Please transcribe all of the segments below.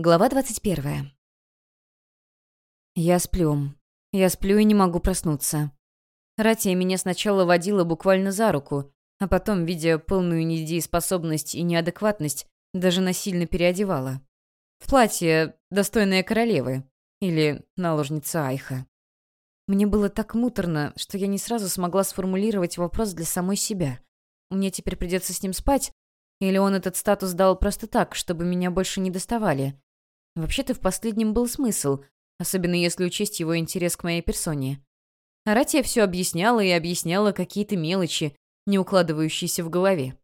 Глава 21. Я сплю. Я сплю и не могу проснуться. Ратия меня сначала водила буквально за руку, а потом, видя полную недееспособность и неадекватность, даже насильно переодевала. В платье, достойное королевы. Или наложница Айха. Мне было так муторно, что я не сразу смогла сформулировать вопрос для самой себя. Мне теперь придется с ним спать, или он этот статус дал просто так, чтобы меня больше не доставали? Вообще-то в последнем был смысл, особенно если учесть его интерес к моей персоне. Аратия все объясняла и объясняла какие-то мелочи, не укладывающиеся в голове.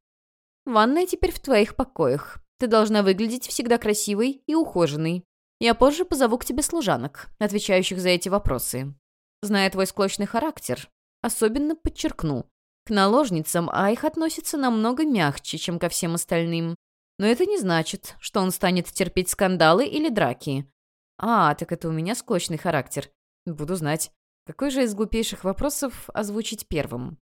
«Ванная теперь в твоих покоях. Ты должна выглядеть всегда красивой и ухоженной. Я позже позову к тебе служанок, отвечающих за эти вопросы. Зная твой склочный характер, особенно подчеркну, к наложницам Айх относится намного мягче, чем ко всем остальным. Но это не значит, что он станет терпеть скандалы или драки. А, так это у меня склочный характер. Буду знать. Какой же из глупейших вопросов озвучить первым?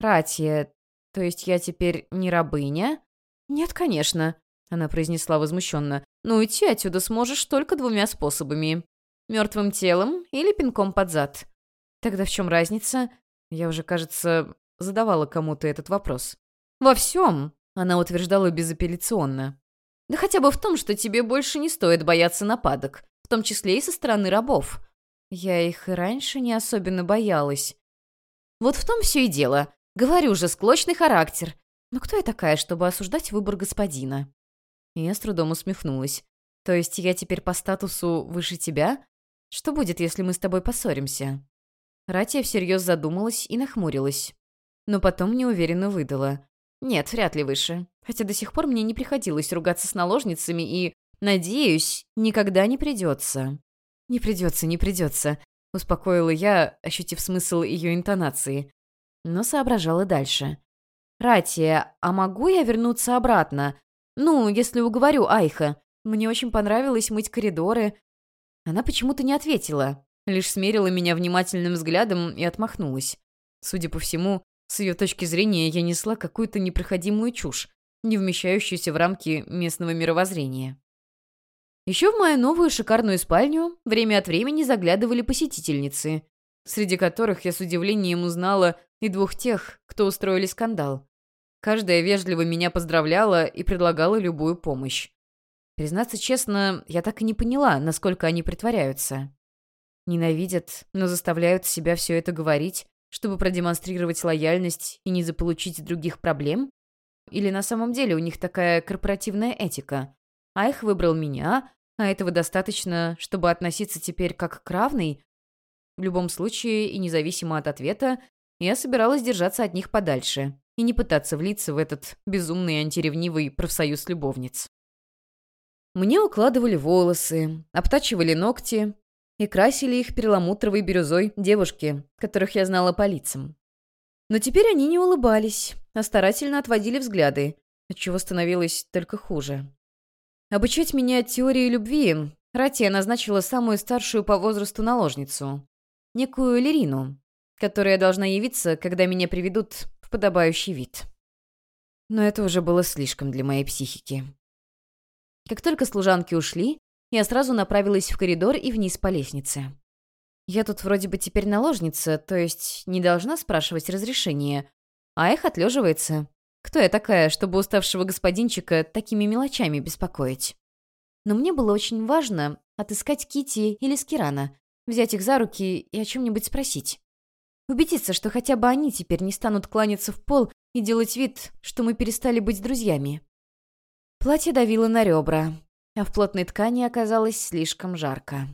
Ратия, то есть я теперь не рабыня? Нет, конечно, она произнесла возмущенно. Но уйти отсюда сможешь только двумя способами. Мертвым телом или пинком под зад. Тогда в чем разница? Я уже, кажется, задавала кому-то этот вопрос. Во всем, она утверждала безапелляционно. «Да хотя бы в том, что тебе больше не стоит бояться нападок, в том числе и со стороны рабов. Я их и раньше не особенно боялась. Вот в том все и дело. Говорю же, склочный характер. Но кто я такая, чтобы осуждать выбор господина?» Я с трудом усмехнулась. «То есть я теперь по статусу выше тебя? Что будет, если мы с тобой поссоримся?» Ратия всерьез задумалась и нахмурилась. Но потом неуверенно выдала. Нет, вряд ли выше. Хотя до сих пор мне не приходилось ругаться с наложницами и, надеюсь, никогда не придется. Не придется, не придется, успокоила я, ощутив смысл ее интонации. Но соображала дальше. «Ратия, а могу я вернуться обратно? Ну, если уговорю Айха. Мне очень понравилось мыть коридоры». Она почему-то не ответила, лишь смерила меня внимательным взглядом и отмахнулась. Судя по всему, с ее точки зрения я несла какую-то непроходимую чушь, не вмещающуюся в рамки местного мировоззрения. Еще в мою новую шикарную спальню время от времени заглядывали посетительницы, среди которых я с удивлением узнала и двух тех, кто устроили скандал. Каждая вежливо меня поздравляла и предлагала любую помощь. Признаться честно, я так и не поняла, насколько они притворяются. Ненавидят, но заставляют себя все это говорить, чтобы продемонстрировать лояльность и не заполучить других проблем? Или на самом деле у них такая корпоративная этика? А их выбрал меня, а этого достаточно, чтобы относиться теперь как к равной? В любом случае, и независимо от ответа, я собиралась держаться от них подальше и не пытаться влиться в этот безумный антиревнивый профсоюз любовниц. Мне укладывали волосы, обтачивали ногти, и красили их перламутровой бирюзой девушки, которых я знала по лицам. Но теперь они не улыбались, а старательно отводили взгляды, отчего становилось только хуже. Обучать меня теории любви Ратия назначила самую старшую по возрасту наложницу, некую Лерину, которая должна явиться, когда меня приведут в подобающий вид. Но это уже было слишком для моей психики. Как только служанки ушли, я сразу направилась в коридор и вниз по лестнице. Я тут вроде бы теперь наложница, то есть не должна спрашивать разрешения. А их отлеживается. Кто я такая, чтобы уставшего господинчика такими мелочами беспокоить? Но мне было очень важно отыскать Кити или Скирана, взять их за руки и о чем-нибудь спросить. Убедиться, что хотя бы они теперь не станут кланяться в пол и делать вид, что мы перестали быть друзьями. Платье давило на ребра, а в плотной ткани оказалось слишком жарко.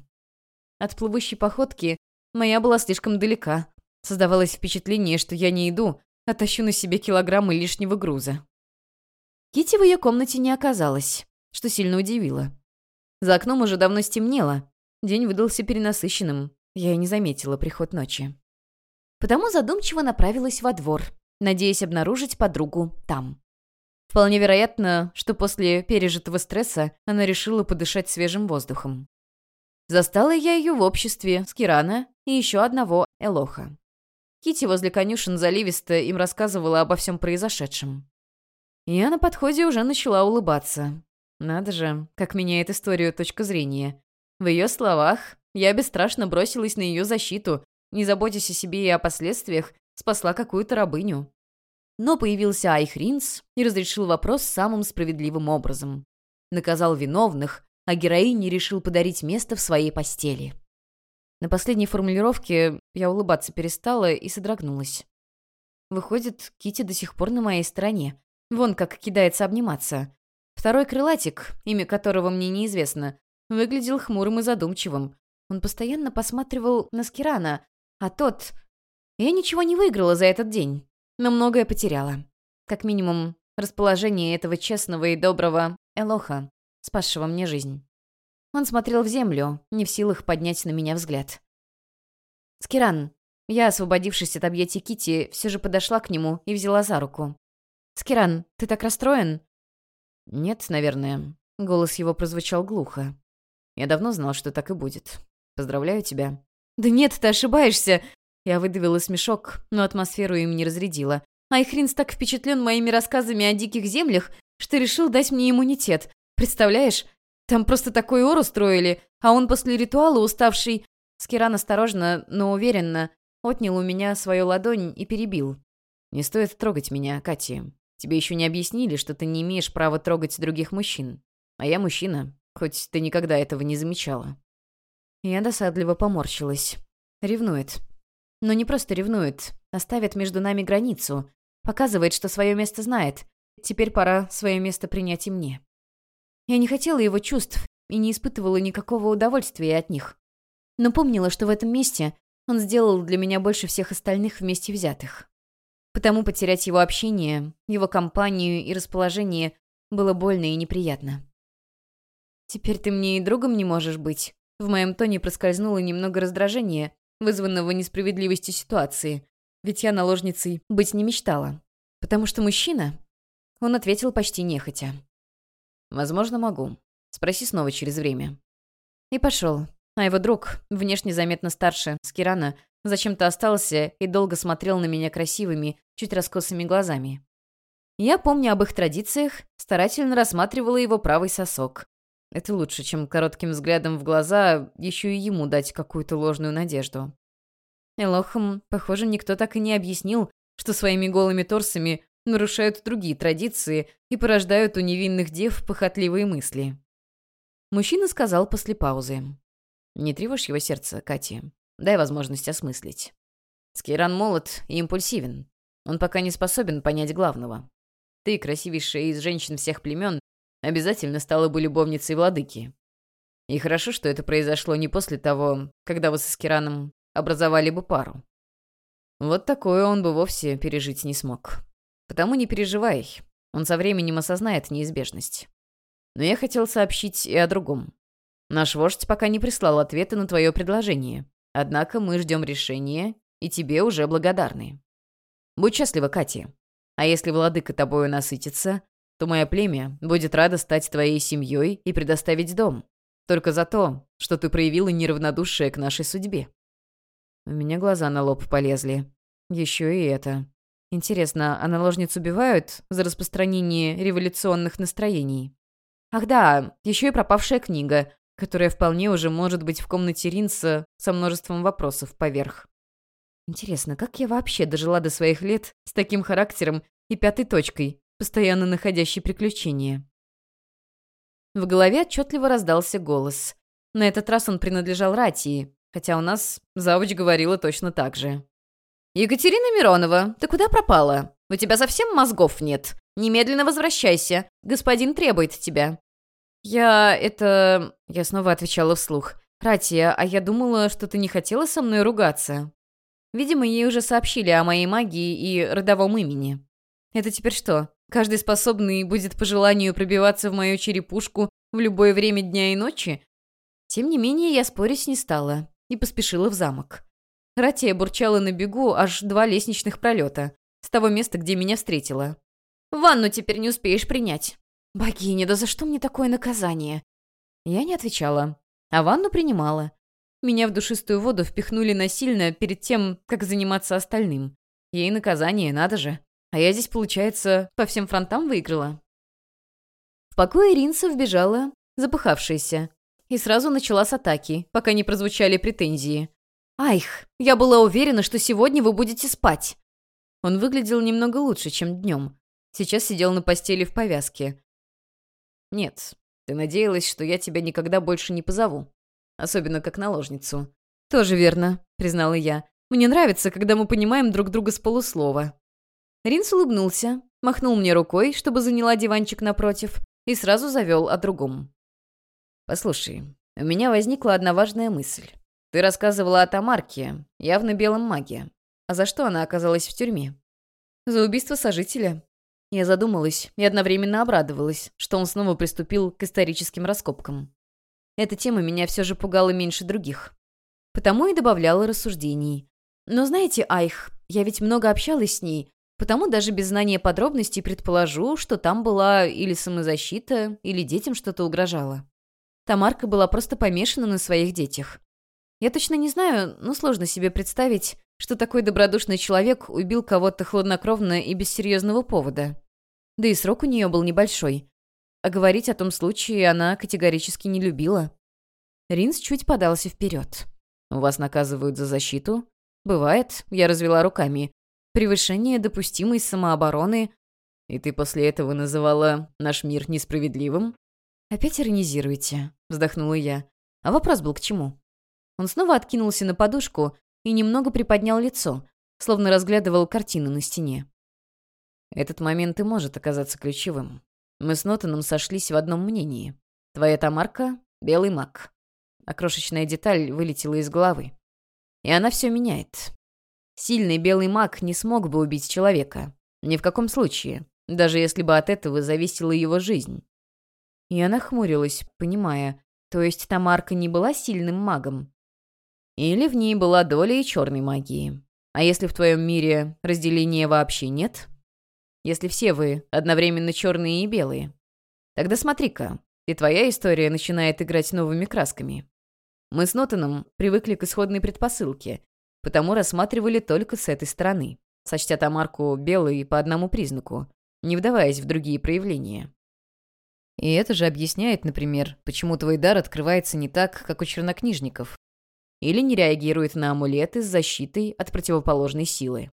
От плывущей походки моя была слишком далека. Создавалось впечатление, что я не иду, а тащу на себе килограммы лишнего груза. Кити в ее комнате не оказалось, что сильно удивило. За окном уже давно стемнело. День выдался перенасыщенным. Я и не заметила приход ночи. Потому задумчиво направилась во двор, надеясь обнаружить подругу там. Вполне вероятно, что после пережитого стресса она решила подышать свежим воздухом. Застала я ее в обществе Скирана и еще одного Элоха. Кити возле конюшен заливисто им рассказывала обо всем произошедшем. Я на подходе уже начала улыбаться. Надо же, как меняет историю точка зрения. В ее словах я бесстрашно бросилась на ее защиту, не заботясь о себе и о последствиях, спасла какую-то рабыню. Но появился Айхринц и разрешил вопрос самым справедливым образом. Наказал виновных, а героине решил подарить место в своей постели. На последней формулировке я улыбаться перестала и содрогнулась. Выходит, Кити до сих пор на моей стороне. Вон как кидается обниматься. Второй крылатик, имя которого мне неизвестно, выглядел хмурым и задумчивым. Он постоянно посматривал на Скирана, а тот... Я ничего не выиграла за этот день, но многое потеряла. Как минимум, расположение этого честного и доброго Элоха, спасшего мне жизнь. Он смотрел в землю, не в силах поднять на меня взгляд. «Скиран». Я, освободившись от объятий Кити, все же подошла к нему и взяла за руку. «Скиран, ты так расстроен?» «Нет, наверное». Голос его прозвучал глухо. «Я давно знал, что так и будет. Поздравляю тебя». «Да нет, ты ошибаешься!» Я выдавила смешок, но атмосферу им не разрядила. Айхринс так впечатлен моими рассказами о диких землях, что решил дать мне иммунитет. Представляешь? Там просто такой ор устроили, а он после ритуала, уставший... Скиран осторожно, но уверенно, отнял у меня свою ладонь и перебил. «Не стоит трогать меня, Катя. Тебе еще не объяснили, что ты не имеешь права трогать других мужчин. А я мужчина, хоть ты никогда этого не замечала». Я досадливо поморщилась. Ревнует. Но не просто ревнует, а ставит между нами границу. Показывает, что свое место знает. Теперь пора свое место принять и мне. Я не хотела его чувств и не испытывала никакого удовольствия от них. Но помнила, что в этом месте он сделал для меня больше всех остальных вместе взятых. Потому потерять его общение, его компанию и расположение было больно и неприятно. «Теперь ты мне и другом не можешь быть», в моем тоне проскользнуло немного раздражения, вызванного несправедливостью ситуации, ведь я наложницей быть не мечтала. Потому что мужчина... Он ответил почти нехотя. «Возможно, могу. Спроси снова через время». И пошел. А его друг, внешне заметно старше, Скирана, зачем-то остался и долго смотрел на меня красивыми, чуть раскосыми глазами. Я, помню об их традициях, старательно рассматривала его правый сосок, это лучше, чем коротким взглядом в глаза еще и ему дать какую-то ложную надежду. Элохам, похоже, никто так и не объяснил, что своими голыми торсами нарушают другие традиции и порождают у невинных дев похотливые мысли. Мужчина сказал после паузы. «Не тревожь его сердце, Катя. Дай возможность осмыслить. Скейран молод и импульсивен. Он пока не способен понять главного. Ты, красивейшая из женщин всех племен, обязательно стала бы любовницей владыки. И хорошо, что это произошло не после того, когда вы с Аскираном образовали бы пару. Вот такое он бы вовсе пережить не смог. Потому не переживай, он со временем осознает неизбежность. Но я хотел сообщить и о другом. Наш вождь пока не прислал ответа на твое предложение. Однако мы ждем решения, и тебе уже благодарны. Будь счастлива, Катя. А если владыка тобою насытится, то мое племя будет радо стать твоей семьей и предоставить дом. Только за то, что ты проявила неравнодушие к нашей судьбе». У меня глаза на лоб полезли. Еще и это. Интересно, а наложниц убивают за распространение революционных настроений? Ах да, еще и пропавшая книга, которая вполне уже может быть в комнате Ринса со множеством вопросов поверх. Интересно, как я вообще дожила до своих лет с таким характером и пятой точкой, постоянно находящий приключения. В голове отчетливо раздался голос. На этот раз он принадлежал Ратии, хотя у нас завуч говорила точно так же. «Екатерина Миронова, ты куда пропала? У тебя совсем мозгов нет. Немедленно возвращайся. Господин требует тебя». «Я... это...» Я снова отвечала вслух. «Ратия, а я думала, что ты не хотела со мной ругаться». Видимо, ей уже сообщили о моей магии и родовом имени. Это теперь что, Каждый способный будет по желанию пробиваться в мою черепушку в любое время дня и ночи? Тем не менее, я спорить не стала и поспешила в замок. Ратия бурчала на бегу аж два лестничных пролета, с того места, где меня встретила. «Ванну теперь не успеешь принять». «Богиня, да за что мне такое наказание?» Я не отвечала, а ванну принимала. Меня в душистую воду впихнули насильно перед тем, как заниматься остальным. Ей наказание, надо же. А я здесь, получается, по всем фронтам выиграла. покое Ринса вбежала, запыхавшаяся, и сразу начала с атаки, пока не прозвучали претензии. «Айх, я была уверена, что сегодня вы будете спать!» Он выглядел немного лучше, чем днем. Сейчас сидел на постели в повязке. «Нет, ты надеялась, что я тебя никогда больше не позову. Особенно как наложницу». «Тоже верно», — признала я. «Мне нравится, когда мы понимаем друг друга с полуслова». Ринс улыбнулся, махнул мне рукой, чтобы заняла диванчик напротив, и сразу завел о другом. «Послушай, у меня возникла одна важная мысль. Ты рассказывала о Тамарке, явно белом маге. А за что она оказалась в тюрьме? За убийство сожителя. Я задумалась и одновременно обрадовалась, что он снова приступил к историческим раскопкам. Эта тема меня все же пугала меньше других. Потому и добавляла рассуждений. Но знаете, Айх, я ведь много общалась с ней, потому даже без знания подробностей предположу, что там была или самозащита, или детям что-то угрожало. Тамарка была просто помешана на своих детях. Я точно не знаю, но сложно себе представить, что такой добродушный человек убил кого-то хладнокровно и без серьезного повода. Да и срок у нее был небольшой. А говорить о том случае она категорически не любила. Ринс чуть подался вперед. «Вас наказывают за защиту?» «Бывает», — я развела руками. «Превышение допустимой самообороны». «И ты после этого называла наш мир несправедливым?» «Опять иронизируете», — вздохнула я. «А вопрос был к чему?» Он снова откинулся на подушку и немного приподнял лицо, словно разглядывал картину на стене. Этот момент и может оказаться ключевым. Мы с Нотаном сошлись в одном мнении. Твоя Тамарка — белый маг. А крошечная деталь вылетела из головы. И она все меняет. Сильный белый маг не смог бы убить человека. Ни в каком случае. Даже если бы от этого зависела его жизнь. И она хмурилась, понимая, то есть Тамарка не была сильным магом, или в ней была доля и черной магии. А если в твоем мире разделения вообще нет? Если все вы одновременно черные и белые? Тогда смотри-ка, и твоя история начинает играть новыми красками. Мы с Нотаном привыкли к исходной предпосылке, потому рассматривали только с этой стороны, сочтя Тамарку белой по одному признаку, не вдаваясь в другие проявления. И это же объясняет, например, почему твой дар открывается не так, как у чернокнижников, или не реагирует на амулеты с защитой от противоположной силы.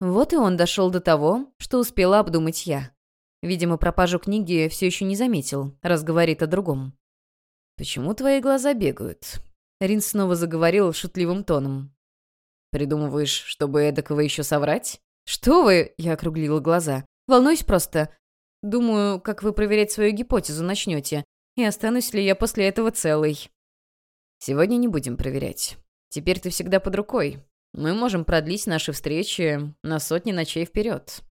Вот и он дошел до того, что успела обдумать я. Видимо, пропажу книги все еще не заметил, раз говорит о другом. «Почему твои глаза бегают?» Рин снова заговорил шутливым тоном. «Придумываешь, чтобы эдакого еще соврать?» «Что вы?» — я округлила глаза. «Волнуюсь просто. Думаю, как вы проверять свою гипотезу начнете, и останусь ли я после этого целой». Сегодня не будем проверять. Теперь ты всегда под рукой. Мы можем продлить наши встречи на сотни ночей вперед.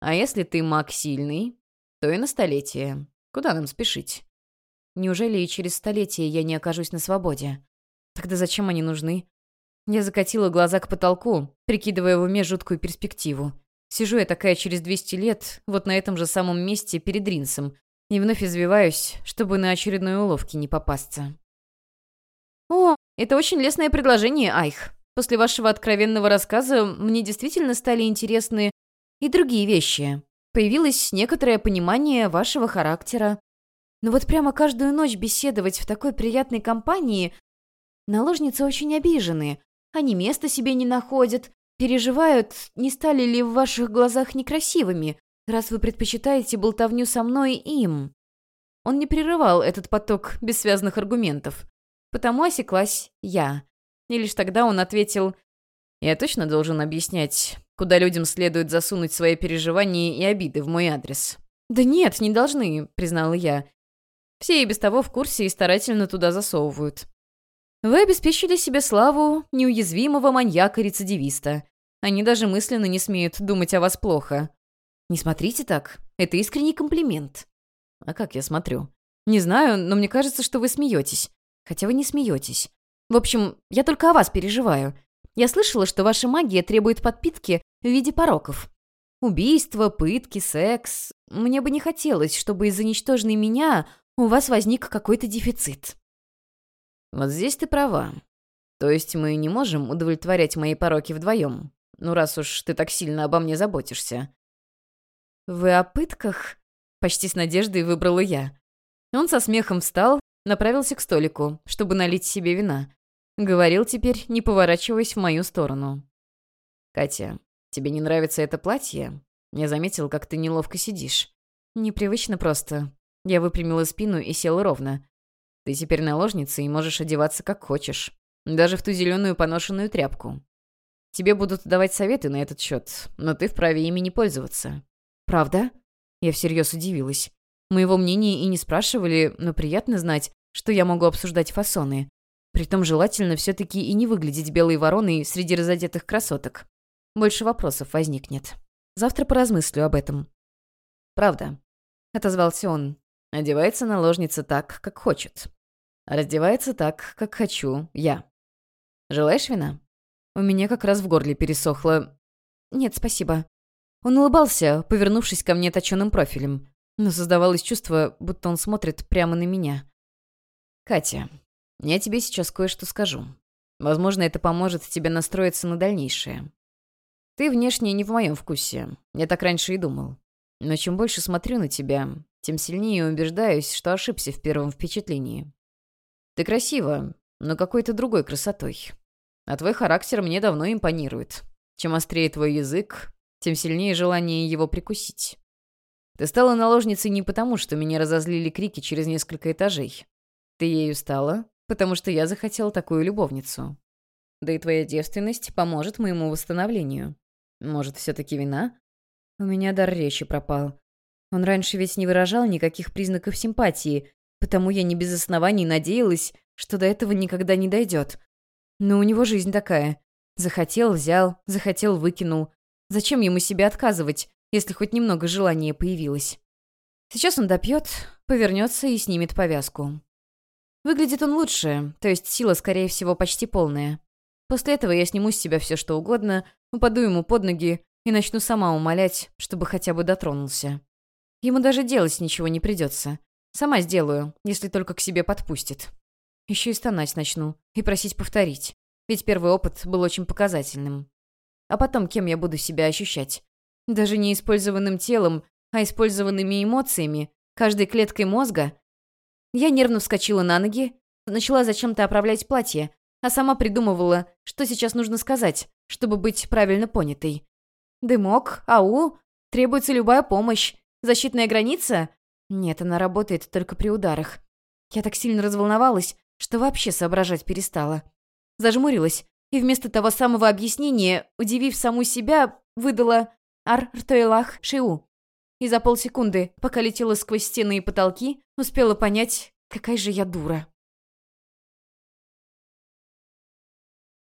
А если ты маг сильный, то и на столетие. Куда нам спешить? Неужели и через столетие я не окажусь на свободе? Тогда зачем они нужны? Я закатила глаза к потолку, прикидывая в уме жуткую перспективу. Сижу я такая через 200 лет, вот на этом же самом месте перед Ринсом, и вновь извиваюсь, чтобы на очередной уловки не попасться. «О, это очень лестное предложение, Айх. После вашего откровенного рассказа мне действительно стали интересны и другие вещи. Появилось некоторое понимание вашего характера. Но вот прямо каждую ночь беседовать в такой приятной компании... Наложницы очень обижены. Они места себе не находят, переживают, не стали ли в ваших глазах некрасивыми, раз вы предпочитаете болтовню со мной им». Он не прерывал этот поток бессвязных аргументов. Потому осеклась я. И лишь тогда он ответил, «Я точно должен объяснять, куда людям следует засунуть свои переживания и обиды в мой адрес». «Да нет, не должны», — признала я. «Все и без того в курсе и старательно туда засовывают». «Вы обеспечили себе славу неуязвимого маньяка-рецидивиста. Они даже мысленно не смеют думать о вас плохо». «Не смотрите так. Это искренний комплимент». «А как я смотрю?» «Не знаю, но мне кажется, что вы смеетесь. Хотя вы не смеетесь. В общем, я только о вас переживаю. Я слышала, что ваша магия требует подпитки в виде пороков. Убийства, пытки, секс. Мне бы не хотелось, чтобы из-за ничтожной меня у вас возник какой-то дефицит. Вот здесь ты права. То есть мы не можем удовлетворять мои пороки вдвоем. Ну, раз уж ты так сильно обо мне заботишься. Вы о пытках? Почти с надеждой выбрала я. Он со смехом встал, направился к столику, чтобы налить себе вина. Говорил теперь, не поворачиваясь в мою сторону. «Катя, тебе не нравится это платье? Я заметил, как ты неловко сидишь. Непривычно просто. Я выпрямила спину и села ровно. Ты теперь наложница и можешь одеваться как хочешь. Даже в ту зеленую поношенную тряпку. Тебе будут давать советы на этот счет, но ты вправе ими не пользоваться. Правда? Я всерьез удивилась. Моего мнения и не спрашивали, но приятно знать, что я могу обсуждать фасоны. Притом желательно все-таки и не выглядеть белой вороной среди разодетых красоток. Больше вопросов возникнет. Завтра поразмыслю об этом. «Правда», — отозвался он. «Одевается наложница так, как хочет. Раздевается так, как хочу я. Желаешь вина?» У меня как раз в горле пересохло. «Нет, спасибо». Он улыбался, повернувшись ко мне точёным профилем но создавалось чувство, будто он смотрит прямо на меня. «Катя, я тебе сейчас кое-что скажу. Возможно, это поможет тебе настроиться на дальнейшее. Ты внешне не в моем вкусе, я так раньше и думал. Но чем больше смотрю на тебя, тем сильнее убеждаюсь, что ошибся в первом впечатлении. Ты красива, но какой-то другой красотой. А твой характер мне давно импонирует. Чем острее твой язык, тем сильнее желание его прикусить. Ты стала наложницей не потому, что меня разозлили крики через несколько этажей. Ты ею стала, потому что я захотел такую любовницу. Да и твоя девственность поможет моему восстановлению. Может, все-таки вина? У меня дар речи пропал. Он раньше ведь не выражал никаких признаков симпатии, потому я не без оснований надеялась, что до этого никогда не дойдет. Но у него жизнь такая. Захотел — взял, захотел — выкинул. Зачем ему себе отказывать? если хоть немного желания появилось. Сейчас он допьет, повернется и снимет повязку. Выглядит он лучше, то есть сила, скорее всего, почти полная. После этого я сниму с себя все, что угодно, упаду ему под ноги и начну сама умолять, чтобы хотя бы дотронулся. Ему даже делать ничего не придется. Сама сделаю, если только к себе подпустит. Еще и стонать начну и просить повторить. Ведь первый опыт был очень показательным. А потом кем я буду себя ощущать? Даже не использованным телом, а использованными эмоциями, каждой клеткой мозга. Я нервно вскочила на ноги, начала зачем-то оправлять платье, а сама придумывала, что сейчас нужно сказать, чтобы быть правильно понятой. «Дымок? Ау? Требуется любая помощь. Защитная граница?» Нет, она работает только при ударах. Я так сильно разволновалась, что вообще соображать перестала. Зажмурилась и вместо того самого объяснения, удивив саму себя, выдала Ар-Ртойлах Шиу. И за полсекунды, пока летела сквозь стены и потолки, успела понять, какая же я дура.